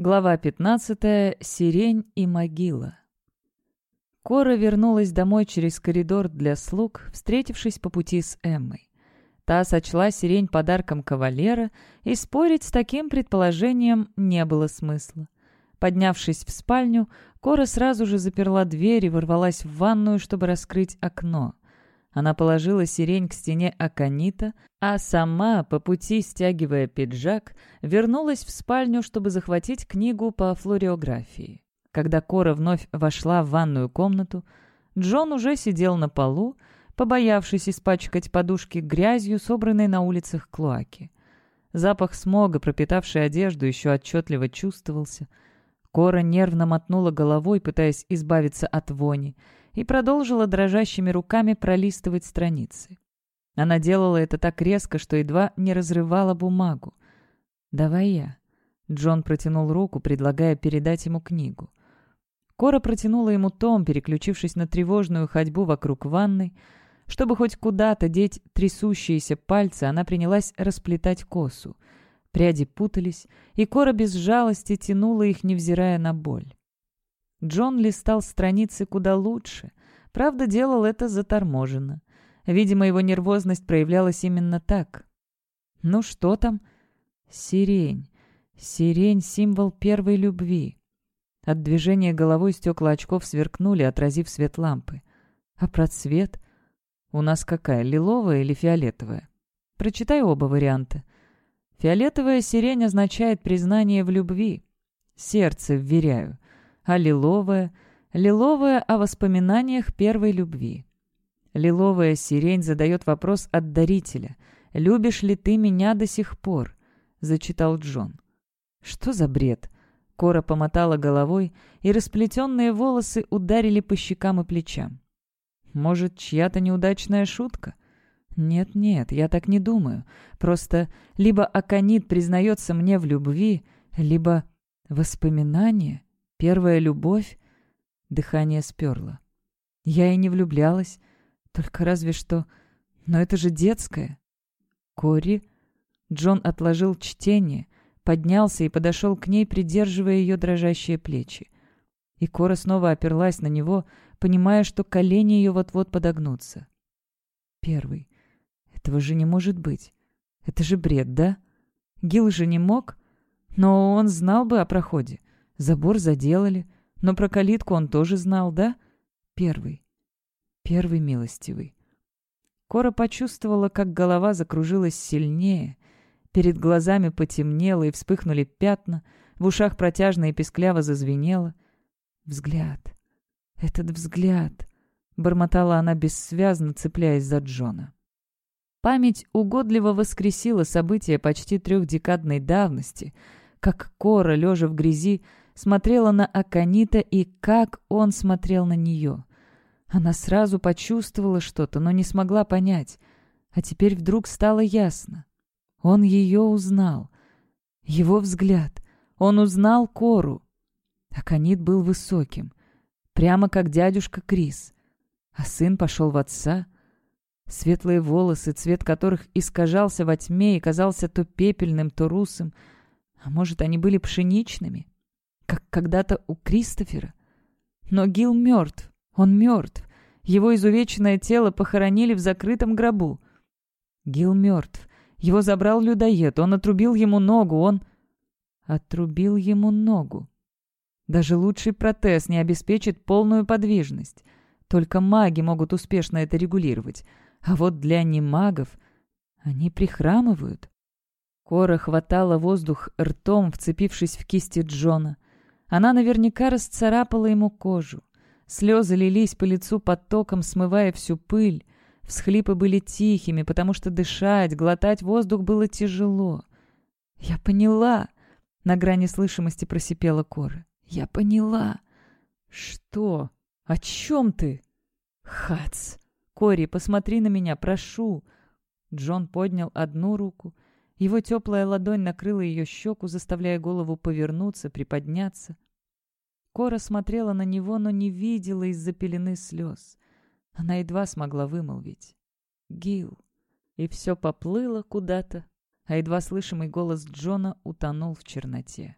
Глава 15. Сирень и могила. Кора вернулась домой через коридор для слуг, встретившись по пути с Эммой. Та сочла сирень подарком кавалера, и спорить с таким предположением не было смысла. Поднявшись в спальню, Кора сразу же заперла дверь и ворвалась в ванную, чтобы раскрыть окно. Она положила сирень к стене аконита, а сама, по пути стягивая пиджак, вернулась в спальню, чтобы захватить книгу по флориографии. Когда Кора вновь вошла в ванную комнату, Джон уже сидел на полу, побоявшись испачкать подушки грязью, собранной на улицах Клоаки. Запах смога, пропитавший одежду, еще отчетливо чувствовался. Кора нервно мотнула головой, пытаясь избавиться от вони — и продолжила дрожащими руками пролистывать страницы. Она делала это так резко, что едва не разрывала бумагу. «Давай я». Джон протянул руку, предлагая передать ему книгу. Кора протянула ему том, переключившись на тревожную ходьбу вокруг ванной. Чтобы хоть куда-то деть трясущиеся пальцы, она принялась расплетать косу. Пряди путались, и Кора без жалости тянула их, невзирая на боль. Джон листал страницы куда лучше. Правда, делал это заторможенно. Видимо, его нервозность проявлялась именно так. «Ну что там?» «Сирень. Сирень — символ первой любви». От движения головой стекла очков сверкнули, отразив свет лампы. «А про цвет? У нас какая, лиловая или фиолетовая?» «Прочитай оба варианта». «Фиолетовая сирень означает признание в любви. Сердце вверяю а лиловая — лиловая о воспоминаниях первой любви. Лиловая сирень задает вопрос от дарителя. «Любишь ли ты меня до сих пор?» — зачитал Джон. «Что за бред?» Кора помотала головой, и расплетенные волосы ударили по щекам и плечам. «Может, чья-то неудачная шутка?» «Нет-нет, я так не думаю. Просто либо Аконит признается мне в любви, либо воспоминания...» Первая любовь? Дыхание сперло. Я и не влюблялась. Только разве что... Но это же детское. Кори... Джон отложил чтение, поднялся и подошел к ней, придерживая ее дрожащие плечи. И Кора снова оперлась на него, понимая, что колени ее вот-вот подогнутся. Первый. Этого же не может быть. Это же бред, да? Гил же не мог. Но он знал бы о проходе. Забор заделали, но про калитку он тоже знал, да? Первый. Первый милостивый. Кора почувствовала, как голова закружилась сильнее. Перед глазами потемнело и вспыхнули пятна, в ушах протяжно и пескляво зазвенело. Взгляд. Этот взгляд. Бормотала она бессвязно, цепляясь за Джона. Память угодливо воскресила события почти трехдекадной давности, как Кора, лежа в грязи, смотрела на Аканита и как он смотрел на нее. Она сразу почувствовала что-то, но не смогла понять. А теперь вдруг стало ясно. Он ее узнал. Его взгляд. Он узнал Кору. Аканит был высоким, прямо как дядюшка Крис. А сын пошел в отца. Светлые волосы, цвет которых искажался во тьме и казался то пепельным, то русым. А может, они были пшеничными? Как когда-то у Кристофера. Но Гил мертв, он мертв. Его изувеченное тело похоронили в закрытом гробу. Гил мертв. Его забрал людоед, он отрубил ему ногу, он... Отрубил ему ногу. Даже лучший протез не обеспечит полную подвижность. Только маги могут успешно это регулировать. А вот для немагов они прихрамывают. Кора хватала воздух ртом, вцепившись в кисти Джона — она наверняка расцарапала ему кожу. Слезы лились по лицу потоком, смывая всю пыль. Всхлипы были тихими, потому что дышать, глотать воздух было тяжело. «Я поняла!» — на грани слышимости просипела Кора. «Я поняла!» «Что? О чем ты?» «Хац! Кори, посмотри на меня, прошу!» Джон поднял одну руку, его теплая ладонь накрыла ее щеку, заставляя голову повернуться, приподняться. Кора смотрела на него, но не видела из-за пелены слез. Она едва смогла вымолвить. «Гил!» И все поплыло куда-то, а едва слышимый голос Джона утонул в черноте.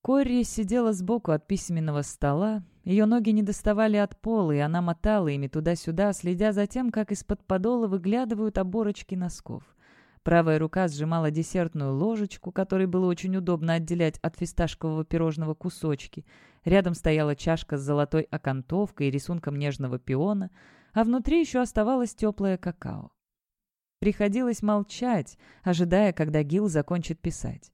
Корри сидела сбоку от письменного стола, ее ноги не доставали от пола, и она мотала ими туда-сюда, следя за тем, как из-под подола выглядывают оборочки носков. Правая рука сжимала десертную ложечку, которой было очень удобно отделять от фисташкового пирожного кусочки. Рядом стояла чашка с золотой окантовкой и рисунком нежного пиона, а внутри еще оставалось теплое какао. Приходилось молчать, ожидая, когда Гил закончит писать.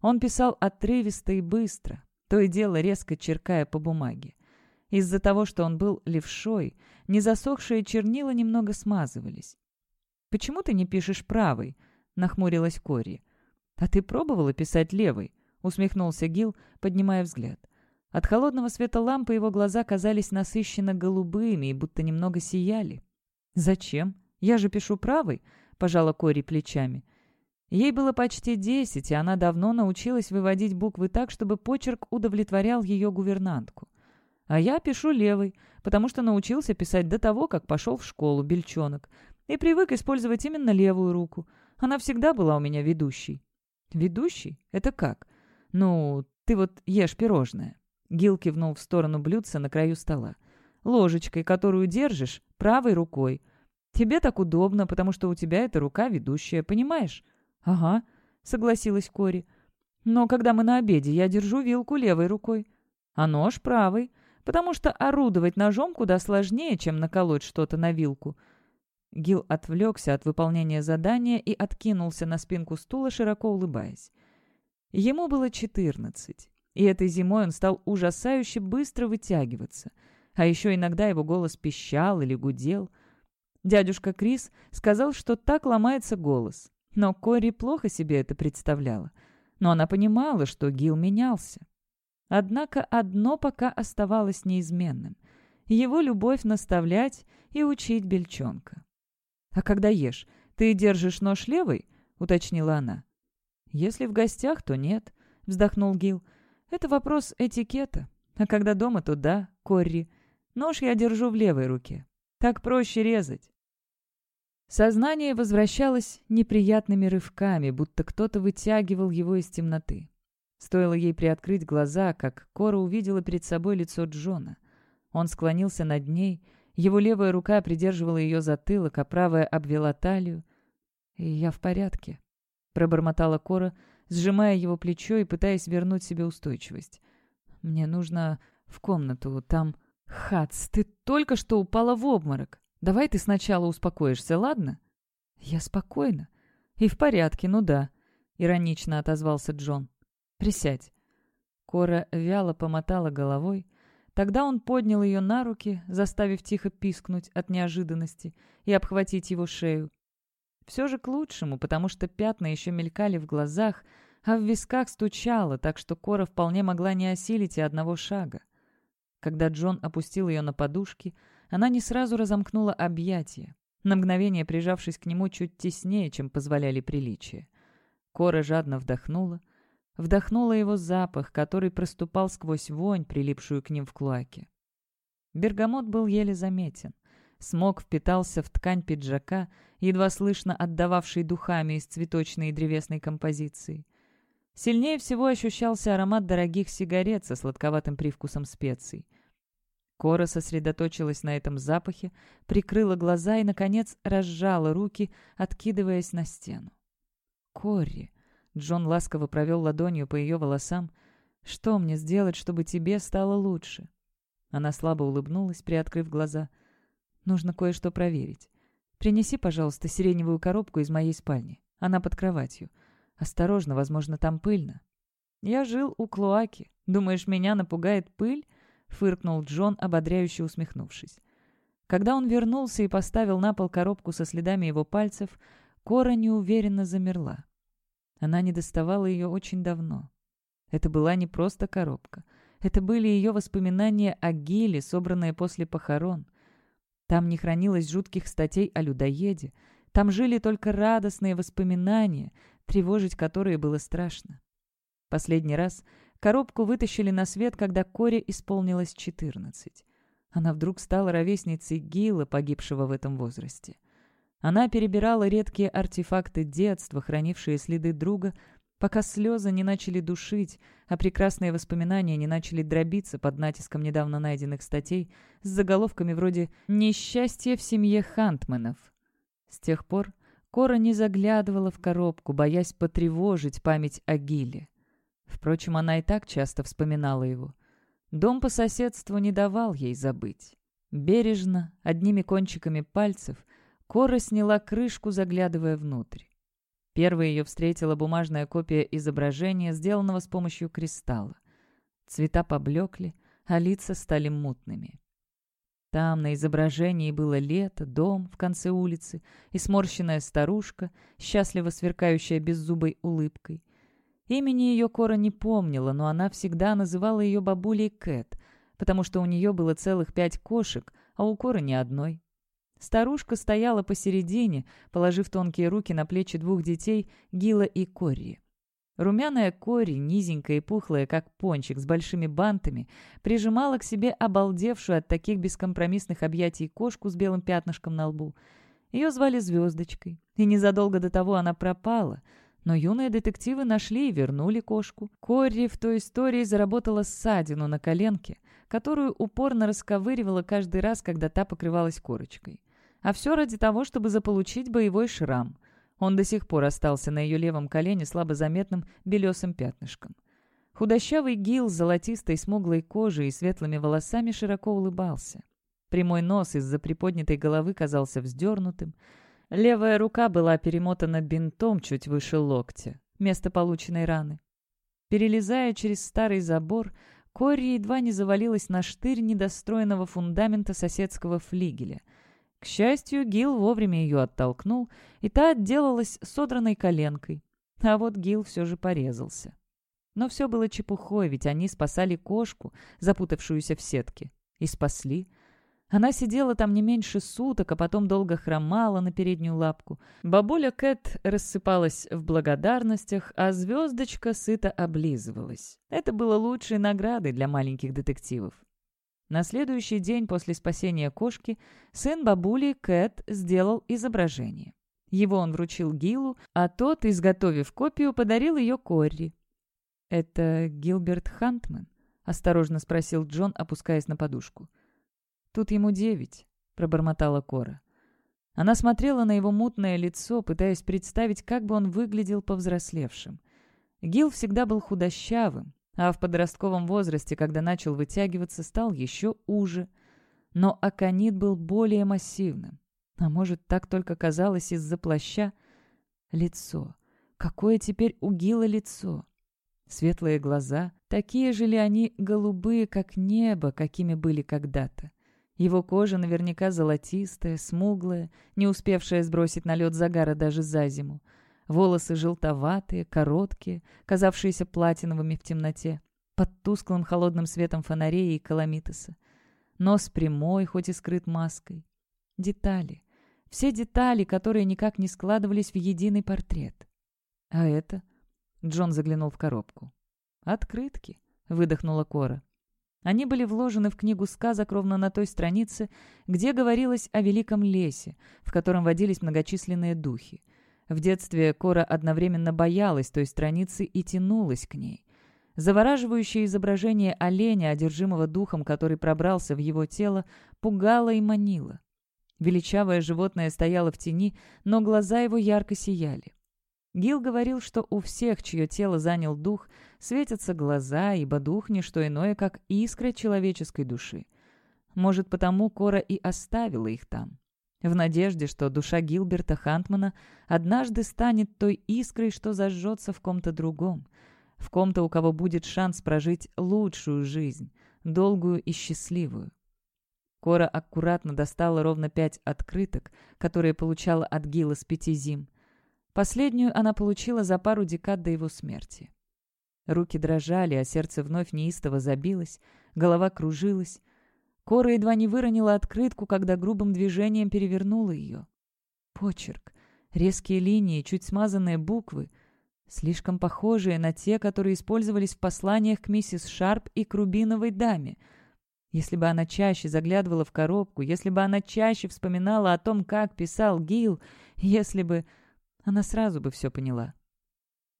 Он писал отрывисто и быстро, то и дело резко черкая по бумаге. Из-за того, что он был левшой, незасохшие чернила немного смазывались. «Почему ты не пишешь правой?» — нахмурилась Кори. «А ты пробовала писать левой?» — усмехнулся Гил, поднимая взгляд. От холодного света лампы его глаза казались насыщенно голубыми и будто немного сияли. «Зачем? Я же пишу правой», — пожала Кори плечами. Ей было почти десять, и она давно научилась выводить буквы так, чтобы почерк удовлетворял ее гувернантку. А я пишу левой, потому что научился писать до того, как пошел в школу, бельчонок, и привык использовать именно левую руку. Она всегда была у меня ведущей». «Ведущий? Это как?» «Ну, ты вот ешь пирожное». Гил кивнул в сторону блюдца на краю стола. «Ложечкой, которую держишь, правой рукой. Тебе так удобно, потому что у тебя эта рука ведущая, понимаешь?» «Ага», — согласилась Кори. «Но когда мы на обеде, я держу вилку левой рукой, а нож правой, потому что орудовать ножом куда сложнее, чем наколоть что-то на вилку. Гил отвлекся от выполнения задания и откинулся на спинку стула, широко улыбаясь. Ему было четырнадцать, и этой зимой он стал ужасающе быстро вытягиваться, а еще иногда его голос пищал или гудел. Дядюшка Крис сказал, что так ломается голос, но Кори плохо себе это представляла. Но она понимала, что Гил менялся. Однако одно пока оставалось неизменным — его любовь наставлять и учить бельчонка. «А когда ешь, ты держишь нож левой?» — уточнила она. «Если в гостях, то нет», — вздохнул Гил. «Это вопрос этикета. А когда дома, то да, Корри. Нож я держу в левой руке. Так проще резать». Сознание возвращалось неприятными рывками, будто кто-то вытягивал его из темноты. Стоило ей приоткрыть глаза, как Кора увидела перед собой лицо Джона. Он склонился над ней, его левая рука придерживала ее затылок, а правая обвела талию. «И я в порядке», — пробормотала Кора, сжимая его плечо и пытаясь вернуть себе устойчивость. «Мне нужно в комнату, там...» «Хац, ты только что упала в обморок. Давай ты сначала успокоишься, ладно?» «Я спокойна. И в порядке, ну да», — иронично отозвался Джон. «Присядь». Кора вяло помотала головой, Тогда он поднял ее на руки, заставив тихо пискнуть от неожиданности и обхватить его шею. Все же к лучшему, потому что пятна еще мелькали в глазах, а в висках стучало, так что Кора вполне могла не осилить и одного шага. Когда Джон опустил ее на подушки, она не сразу разомкнула объятия, на мгновение прижавшись к нему чуть теснее, чем позволяли приличия. Кора жадно вдохнула, Вдохнула его запах, который проступал сквозь вонь, прилипшую к ним в клоаке. Бергамот был еле заметен. Смог впитался в ткань пиджака, едва слышно отдававший духами из цветочной и древесной композиции. Сильнее всего ощущался аромат дорогих сигарет со сладковатым привкусом специй. Кора сосредоточилась на этом запахе, прикрыла глаза и, наконец, разжала руки, откидываясь на стену. Кори, Джон ласково провел ладонью по ее волосам. «Что мне сделать, чтобы тебе стало лучше?» Она слабо улыбнулась, приоткрыв глаза. «Нужно кое-что проверить. Принеси, пожалуйста, сиреневую коробку из моей спальни. Она под кроватью. Осторожно, возможно, там пыльно». «Я жил у Клоаки. Думаешь, меня напугает пыль?» — фыркнул Джон, ободряюще усмехнувшись. Когда он вернулся и поставил на пол коробку со следами его пальцев, Кора неуверенно замерла. Она не доставала ее очень давно. Это была не просто коробка. Это были ее воспоминания о Гиле, собранные после похорон. Там не хранилось жутких статей о людоеде. Там жили только радостные воспоминания, тревожить которые было страшно. Последний раз коробку вытащили на свет, когда Коре исполнилось 14. Она вдруг стала ровесницей Гила, погибшего в этом возрасте. Она перебирала редкие артефакты детства, хранившие следы друга, пока слезы не начали душить, а прекрасные воспоминания не начали дробиться под натиском недавно найденных статей с заголовками вроде «Несчастье в семье Хантманов». С тех пор Кора не заглядывала в коробку, боясь потревожить память о Гиле. Впрочем, она и так часто вспоминала его. Дом по соседству не давал ей забыть. Бережно, одними кончиками пальцев, Кора сняла крышку, заглядывая внутрь. Первой ее встретила бумажная копия изображения, сделанного с помощью кристалла. Цвета поблекли, а лица стали мутными. Там на изображении было лето, дом в конце улицы и сморщенная старушка, счастливо сверкающая беззубой улыбкой. Имени ее Кора не помнила, но она всегда называла ее бабулей Кэт, потому что у нее было целых пять кошек, а у Коры ни одной. Старушка стояла посередине, положив тонкие руки на плечи двух детей, Гила и Корри. Румяная Кори, низенькая и пухлая, как пончик, с большими бантами, прижимала к себе обалдевшую от таких бескомпромиссных объятий кошку с белым пятнышком на лбу. Ее звали Звездочкой, и незадолго до того она пропала. Но юные детективы нашли и вернули кошку. Кори в той истории заработала ссадину на коленке, которую упорно расковыривала каждый раз, когда та покрывалась корочкой. А все ради того, чтобы заполучить боевой шрам. Он до сих пор остался на ее левом колене слабо заметным белесым пятнышком. Худощавый Гил с золотистой смуглой кожей и светлыми волосами широко улыбался. Прямой нос из-за приподнятой головы казался вздернутым. Левая рука была перемотана бинтом чуть выше локтя, место полученной раны. Перелезая через старый забор, Кори едва не завалилась на штырь недостроенного фундамента соседского флигеля — к счастью, Гил вовремя ее оттолкнул, и та отделалась содранной коленкой. А вот Гил все же порезался. Но все было чепухой, ведь они спасали кошку, запутавшуюся в сетке. И спасли. Она сидела там не меньше суток, а потом долго хромала на переднюю лапку. Бабуля Кэт рассыпалась в благодарностях, а звездочка сыто облизывалась. Это было лучшей наградой для маленьких детективов. На следующий день после спасения кошки сын бабули Кэт сделал изображение. Его он вручил Гилу, а тот, изготовив копию, подарил ее Корри. «Это Гилберт Хантман?» — осторожно спросил Джон, опускаясь на подушку. «Тут ему девять», — пробормотала Кора. Она смотрела на его мутное лицо, пытаясь представить, как бы он выглядел повзрослевшим. Гил всегда был худощавым, а в подростковом возрасте, когда начал вытягиваться, стал еще уже. Но аконит был более массивным. А может, так только казалось из-за плаща? Лицо. Какое теперь у Гила лицо? Светлые глаза, такие же ли они голубые, как небо, какими были когда-то? Его кожа наверняка золотистая, смуглая, не успевшая сбросить налет загара даже за зиму. Волосы желтоватые, короткие, казавшиеся платиновыми в темноте, под тусклым холодным светом фонарей и каламитоса. Нос прямой, хоть и скрыт маской. Детали. Все детали, которые никак не складывались в единый портрет. А это? Джон заглянул в коробку. «Открытки», — выдохнула Кора. Они были вложены в книгу сказок ровно на той странице, где говорилось о великом лесе, в котором водились многочисленные духи. В детстве Кора одновременно боялась той страницы и тянулась к ней. Завораживающее изображение оленя, одержимого духом, который пробрался в его тело, пугало и манило. Величавое животное стояло в тени, но глаза его ярко сияли. Гил говорил, что у всех, чье тело занял дух, светятся глаза, ибо дух — не что иное, как искра человеческой души. Может, потому Кора и оставила их там в надежде, что душа Гилберта Хантмана однажды станет той искрой, что зажжется в ком-то другом, в ком-то, у кого будет шанс прожить лучшую жизнь, долгую и счастливую. Кора аккуратно достала ровно пять открыток, которые получала от Гила с пяти зим. Последнюю она получила за пару декад до его смерти. Руки дрожали, а сердце вновь неистово забилось, голова кружилась, Кора едва не выронила открытку, когда грубым движением перевернула ее. Почерк, резкие линии, чуть смазанные буквы, слишком похожие на те, которые использовались в посланиях к миссис Шарп и к Рубиновой даме. Если бы она чаще заглядывала в коробку, если бы она чаще вспоминала о том, как писал Гил, если бы... Она сразу бы все поняла.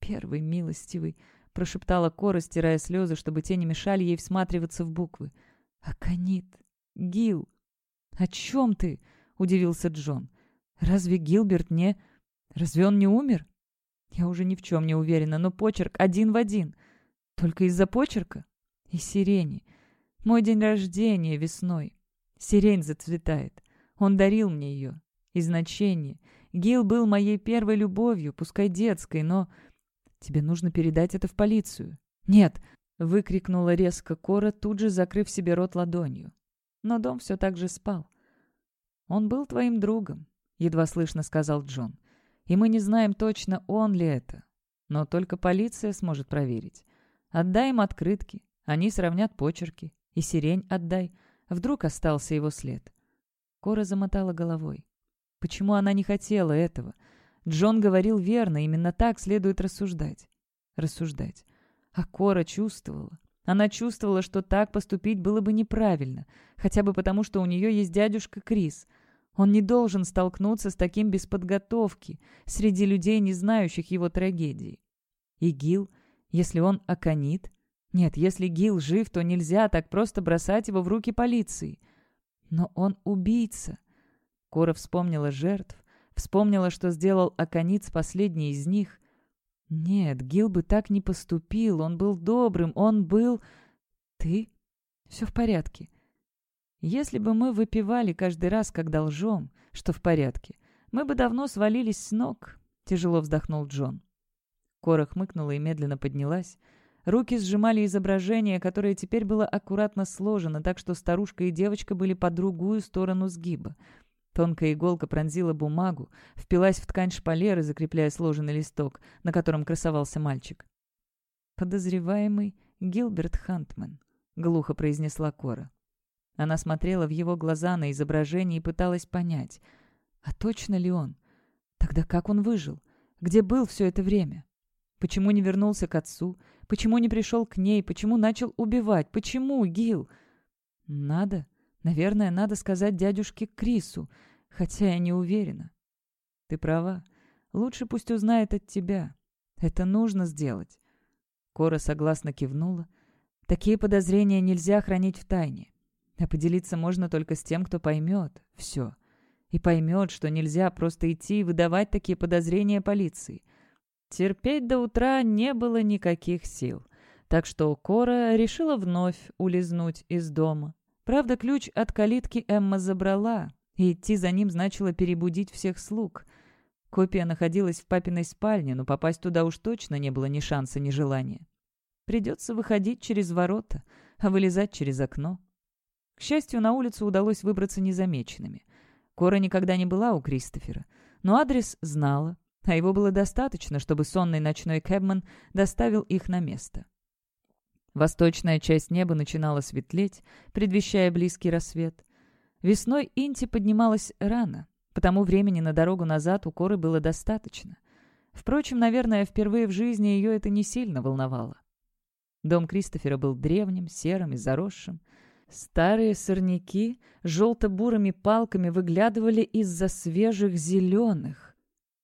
«Первый милостивый», — прошептала Кора, стирая слезы, чтобы те не мешали ей всматриваться в буквы. «Аконит! Гил!» «О чем ты?» — удивился Джон. «Разве Гилберт не... Разве он не умер?» «Я уже ни в чем не уверена, но почерк один в один. Только из-за почерка? И сирени. Мой день рождения весной. Сирень зацветает. Он дарил мне ее. И значение. Гил был моей первой любовью, пускай детской, но... Тебе нужно передать это в полицию. Нет, выкрикнула резко Кора, тут же закрыв себе рот ладонью. Но дом все так же спал. «Он был твоим другом», — едва слышно сказал Джон. «И мы не знаем точно, он ли это. Но только полиция сможет проверить. Отдай им открытки, они сравнят почерки. И сирень отдай. Вдруг остался его след. Кора замотала головой. Почему она не хотела этого? Джон говорил верно, именно так следует рассуждать. Рассуждать. А Кора чувствовала. Она чувствовала, что так поступить было бы неправильно, хотя бы потому, что у нее есть дядюшка Крис. Он не должен столкнуться с таким без подготовки, среди людей, не знающих его трагедии. И Гил если он оконит? Нет, если Гил жив, то нельзя так просто бросать его в руки полиции. Но он убийца. Кора вспомнила жертв, вспомнила, что сделал Акониц последний из них. Нет, Гил бы так не поступил, он был добрым, он был... Ты? Все в порядке. Если бы мы выпивали каждый раз, когда лжем, что в порядке, мы бы давно свалились с ног, тяжело вздохнул Джон. Кора хмыкнула и медленно поднялась. Руки сжимали изображение, которое теперь было аккуратно сложено, так что старушка и девочка были по другую сторону сгиба. Тонкая иголка пронзила бумагу, впилась в ткань шпалеры, закрепляя сложенный листок, на котором красовался мальчик. «Подозреваемый Гилберт Хантман», — глухо произнесла Кора. Она смотрела в его глаза на изображение и пыталась понять, а точно ли он? Тогда как он выжил? Где был все это время? Почему не вернулся к отцу? Почему не пришел к ней? Почему начал убивать? Почему, Гил? Надо. Наверное, надо сказать дядюшке Крису, хотя я не уверена. Ты права. Лучше пусть узнает от тебя. Это нужно сделать. Кора согласно кивнула. Такие подозрения нельзя хранить в тайне. А поделиться можно только с тем, кто поймет все. И поймет, что нельзя просто идти и выдавать такие подозрения полиции. Терпеть до утра не было никаких сил, так что Кора решила вновь улизнуть из дома. Правда, ключ от калитки Эмма забрала, и идти за ним значило перебудить всех слуг. Копия находилась в папиной спальне, но попасть туда уж точно не было ни шанса, ни желания. Придется выходить через ворота, а вылезать через окно. К счастью, на улицу удалось выбраться незамеченными. Кора никогда не была у Кристофера, но адрес знала, а его было достаточно, чтобы сонный ночной кэбман доставил их на место. Восточная часть неба начинала светлеть, предвещая близкий рассвет. Весной Инти поднималась рано, потому времени на дорогу назад у Коры было достаточно. Впрочем, наверное, впервые в жизни ее это не сильно волновало. Дом Кристофера был древним, серым и заросшим. Старые сорняки желто-бурыми палками выглядывали из-за свежих зеленых,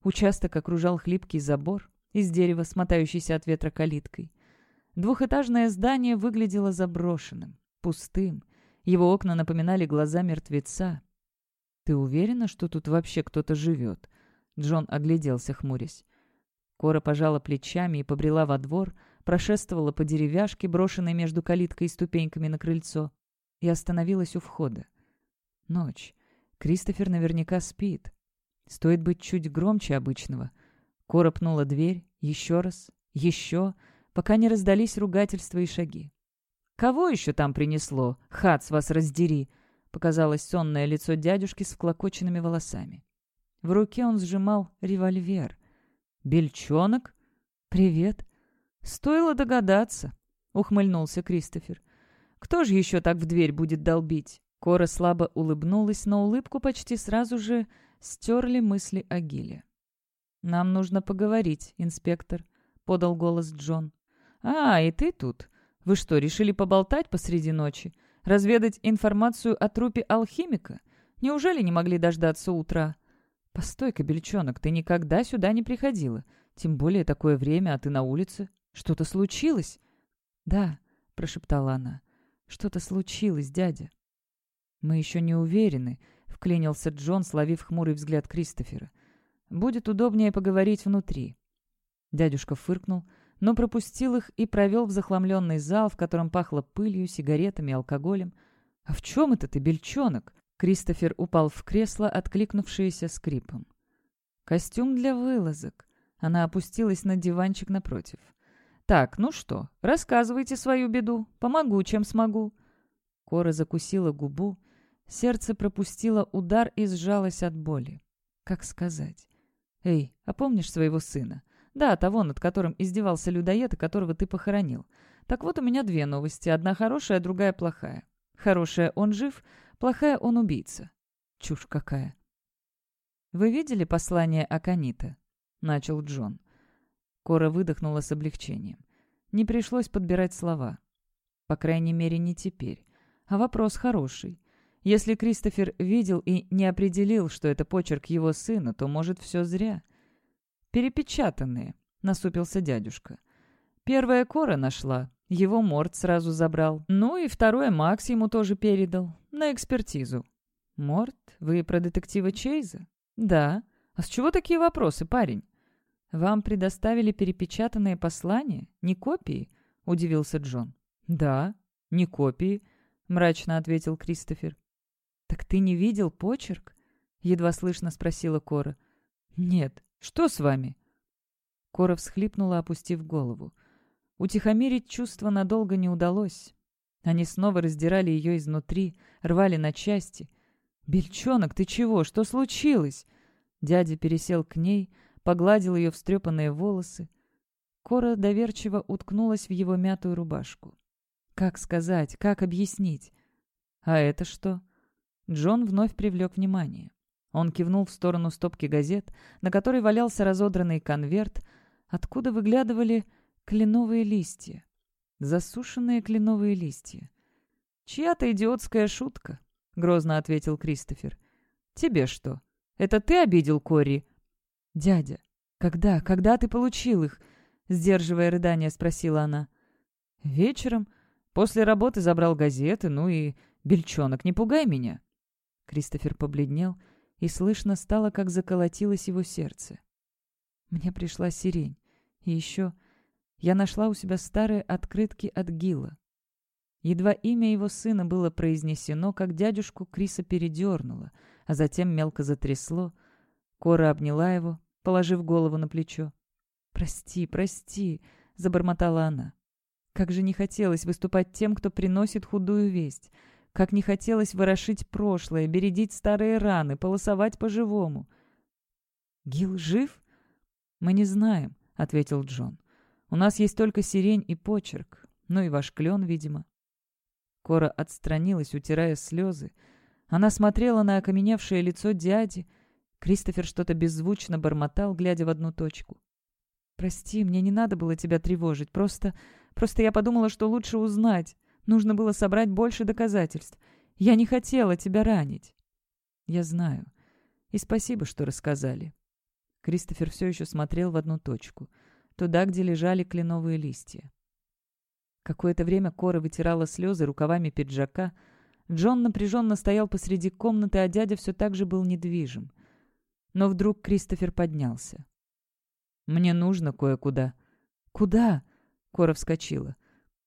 Участок окружал хлипкий забор из дерева, смотающийся от ветра калиткой. Двухэтажное здание выглядело заброшенным, пустым. Его окна напоминали глаза мертвеца. «Ты уверена, что тут вообще кто-то живет?» Джон огляделся, хмурясь. Кора пожала плечами и побрела во двор, прошествовала по деревяшке, брошенной между калиткой и ступеньками на крыльцо, и остановилась у входа. Ночь. Кристофер наверняка спит. Стоит быть чуть громче обычного. Кора пнула дверь, еще раз, еще, пока не раздались ругательства и шаги. «Кого еще там принесло? Хац вас раздери!» Показалось сонное лицо дядюшки с вклокоченными волосами. В руке он сжимал револьвер. «Бельчонок? Привет!» «Стоило догадаться», — ухмыльнулся Кристофер. «Кто же еще так в дверь будет долбить?» Кора слабо улыбнулась, но улыбку почти сразу же стерли мысли о Гиле. «Нам нужно поговорить, инспектор», — подал голос Джон. «А, и ты тут? Вы что, решили поболтать посреди ночи? Разведать информацию о трупе алхимика? Неужели не могли дождаться утра?» «Постой-ка, Бельчонок, ты никогда сюда не приходила. Тем более такое время, а ты на улице. Что-то случилось?» «Да», — прошептала она. «Что-то случилось, дядя». «Мы еще не уверены», — вклинился Джон, словив хмурый взгляд Кристофера. «Будет удобнее поговорить внутри». Дядюшка фыркнул, но пропустил их и провел в захламленный зал, в котором пахло пылью, сигаретами, алкоголем. «А в чем это ты, бельчонок?» Кристофер упал в кресло, откликнувшееся скрипом. «Костюм для вылазок». Она опустилась на диванчик напротив. «Так, ну что, рассказывайте свою беду. Помогу, чем смогу». Кора закусила губу. Сердце пропустило удар и сжалось от боли. Как сказать? «Эй, а помнишь своего сына? Да, того, над которым издевался людоед, которого ты похоронил. Так вот, у меня две новости. Одна хорошая, другая плохая. Хорошая — он жив, плохая — он убийца. Чушь какая. «Вы видели послание Аканита?» — начал Джон. Кора выдохнула с облегчением. Не пришлось подбирать слова. По крайней мере, не теперь. А вопрос хороший. Если Кристофер видел и не определил, что это почерк его сына, то, может, все зря. «Перепечатанные», — насупился дядюшка. «Первая Кора нашла. Его Морд сразу забрал. Ну и второе Макс ему тоже передал. На экспертизу». «Морд? Вы про детектива Чейза?» «Да. А с чего такие вопросы, парень?» «Вам предоставили перепечатанные послания? Не копии?» — удивился Джон. «Да, не копии», — мрачно ответил Кристофер. «Так ты не видел почерк?» — едва слышно спросила Кора. «Нет. Что с вами?» Кора всхлипнула, опустив голову. Утихомирить чувство надолго не удалось. Они снова раздирали ее изнутри, рвали на части. «Бельчонок, ты чего? Что случилось?» Дядя пересел к ней, погладил ее встрепанные волосы. Кора доверчиво уткнулась в его мятую рубашку. Как сказать, как объяснить? А это что? Джон вновь привлек внимание. Он кивнул в сторону стопки газет, на которой валялся разодранный конверт, откуда выглядывали кленовые листья. Засушенные кленовые листья. «Чья-то идиотская шутка», — грозно ответил Кристофер. «Тебе что? Это ты обидел Кори?» «Дядя, когда, когда ты получил их?» — сдерживая рыдание, спросила она. «Вечером. После работы забрал газеты, ну и... Бельчонок, не пугай меня!» Кристофер побледнел, и слышно стало, как заколотилось его сердце. Мне пришла сирень. И еще я нашла у себя старые открытки от Гила. Едва имя его сына было произнесено, как дядюшку Криса передернуло, а затем мелко затрясло. Кора обняла его, положив голову на плечо. «Прости, прости», — забормотала она. Как же не хотелось выступать тем, кто приносит худую весть. Как не хотелось ворошить прошлое, бередить старые раны, полосовать по-живому. «Гил жив?» «Мы не знаем», — ответил Джон. «У нас есть только сирень и почерк. Ну и ваш клен, видимо». Кора отстранилась, утирая слезы. Она смотрела на окаменевшее лицо дяди. Кристофер что-то беззвучно бормотал, глядя в одну точку. «Прости, мне не надо было тебя тревожить. Просто... просто я подумала, что лучше узнать. Нужно было собрать больше доказательств. Я не хотела тебя ранить». «Я знаю. И спасибо, что рассказали». Кристофер все еще смотрел в одну точку. Туда, где лежали кленовые листья. Какое-то время Кора вытирала слезы рукавами пиджака. Джон напряженно стоял посреди комнаты, а дядя все так же был недвижим. Но вдруг Кристофер поднялся. «Мне нужно кое-куда». «Куда?» — Кора вскочила.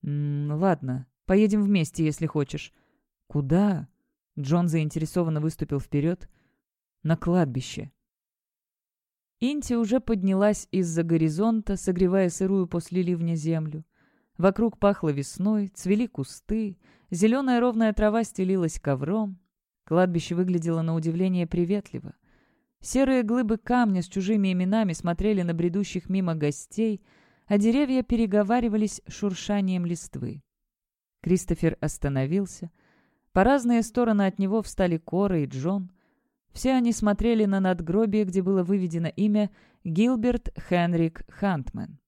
«М -м, «Ладно, поедем вместе, если хочешь». «Куда?» Джон заинтересованно выступил вперед. «На кладбище». Инти уже поднялась из-за горизонта, согревая сырую после ливня землю. Вокруг пахло весной, цвели кусты, зеленая ровная трава стелилась ковром. Кладбище выглядело на удивление приветливо. Серые глыбы камня с чужими именами смотрели на бредущих мимо гостей, а деревья переговаривались шуршанием листвы. Кристофер остановился. По разные стороны от него встали Кора и Джон. Все они смотрели на надгробие, где было выведено имя Гилберт Хенрик Хантман.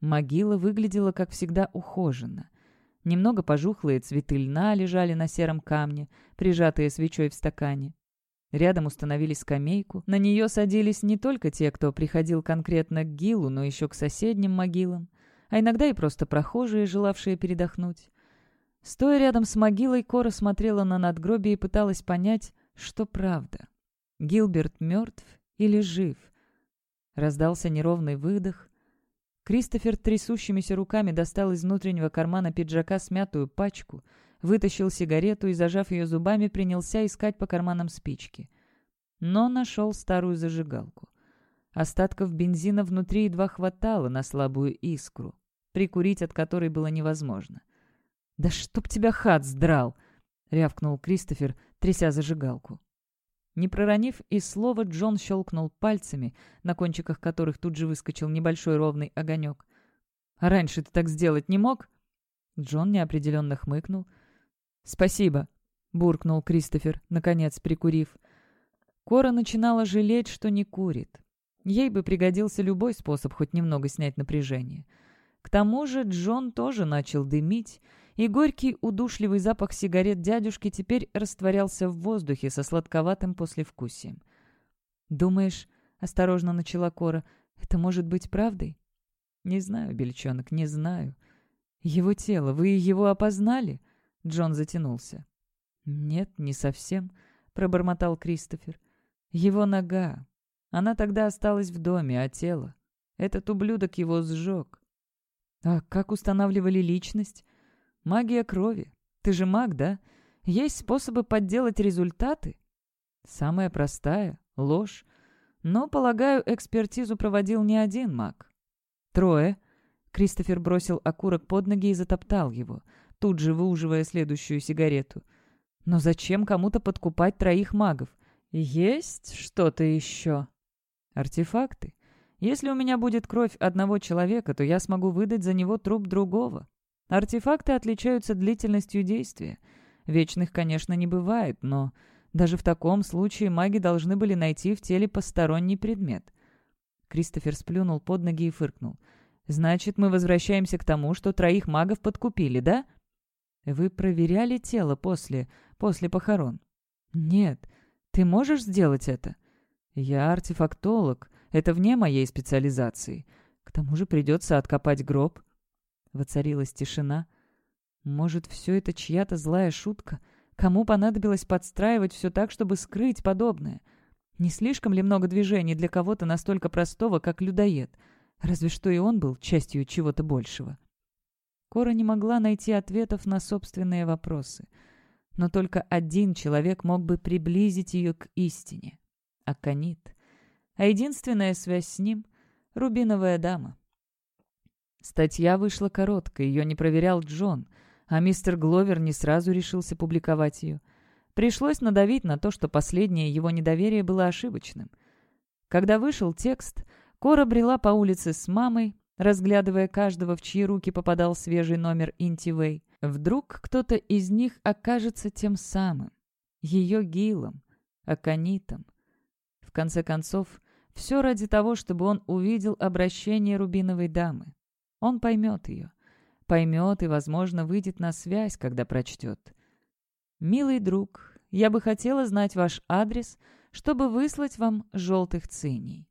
Могила выглядела, как всегда, ухоженно. Немного пожухлые цветы льна лежали на сером камне, прижатые свечой в стакане. Рядом установили скамейку. На нее садились не только те, кто приходил конкретно к Гилу, но еще к соседним могилам, а иногда и просто прохожие, желавшие передохнуть. Стоя рядом с могилой, Кора смотрела на надгробие и пыталась понять, что правда. Гилберт мертв или жив? Раздался неровный выдох. Кристофер трясущимися руками достал из внутреннего кармана пиджака смятую пачку, вытащил сигарету и, зажав ее зубами, принялся искать по карманам спички. Но нашел старую зажигалку. Остатков бензина внутри едва хватало на слабую искру, прикурить от которой было невозможно. «Да чтоб тебя хат сдрал!» — рявкнул Кристофер, тряся зажигалку. Не проронив и слова, Джон щелкнул пальцами, на кончиках которых тут же выскочил небольшой ровный огонек. «А раньше ты так сделать не мог?» Джон неопределенно хмыкнул. «Спасибо», — буркнул Кристофер, наконец прикурив. Кора начинала жалеть, что не курит. Ей бы пригодился любой способ хоть немного снять напряжение. К тому же Джон тоже начал дымить, и горький удушливый запах сигарет дядюшки теперь растворялся в воздухе со сладковатым послевкусием. «Думаешь, — осторожно начала Кора, — это может быть правдой?» «Не знаю, бельчонок, не знаю. Его тело, вы его опознали?» Джон затянулся. «Нет, не совсем», — пробормотал Кристофер. «Его нога. Она тогда осталась в доме, а тело? Этот ублюдок его сжег». «А как устанавливали личность?» Магия крови. Ты же маг, да? Есть способы подделать результаты? Самая простая — ложь. Но, полагаю, экспертизу проводил не один маг. Трое. Кристофер бросил окурок под ноги и затоптал его, тут же выуживая следующую сигарету. Но зачем кому-то подкупать троих магов? Есть что-то еще? Артефакты. Если у меня будет кровь одного человека, то я смогу выдать за него труп другого. Артефакты отличаются длительностью действия. Вечных, конечно, не бывает, но даже в таком случае маги должны были найти в теле посторонний предмет. Кристофер сплюнул под ноги и фыркнул. «Значит, мы возвращаемся к тому, что троих магов подкупили, да?» «Вы проверяли тело после... после похорон?» «Нет. Ты можешь сделать это?» «Я артефактолог. Это вне моей специализации. К тому же придется откопать гроб. Воцарилась тишина. Может, все это чья-то злая шутка? Кому понадобилось подстраивать все так, чтобы скрыть подобное? Не слишком ли много движений для кого-то настолько простого, как людоед? Разве что и он был частью чего-то большего. Кора не могла найти ответов на собственные вопросы. Но только один человек мог бы приблизить ее к истине. Аконит. А единственная связь с ним — рубиновая дама. Статья вышла короткой, ее не проверял Джон, а мистер Гловер не сразу решился публиковать ее. Пришлось надавить на то, что последнее его недоверие было ошибочным. Когда вышел текст, Кора брела по улице с мамой, разглядывая каждого, в чьи руки попадал свежий номер Интивей. Вдруг кто-то из них окажется тем самым, ее Гилом, Аконитом. В конце концов, все ради того, чтобы он увидел обращение Рубиновой дамы. Он поймет ее. Поймет и, возможно, выйдет на связь, когда прочтет. «Милый друг, я бы хотела знать ваш адрес, чтобы выслать вам желтых циней».